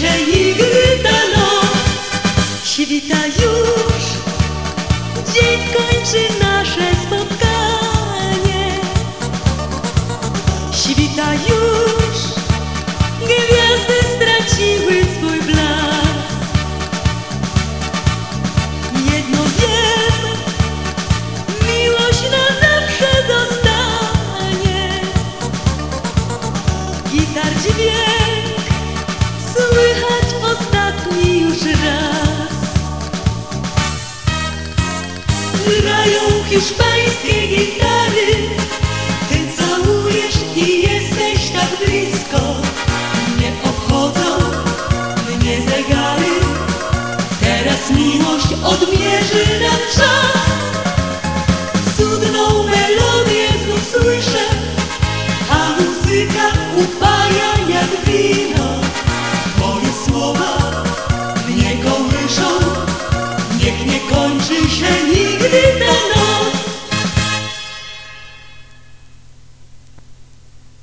kończy się nigdy ta noc Świta już. Dzień kończy nasze spotkanie. Świta już hiszpańskie gitary. Ty całujesz i jesteś tak blisko. Nie obchodzą mnie zegary Teraz miłość odmierzy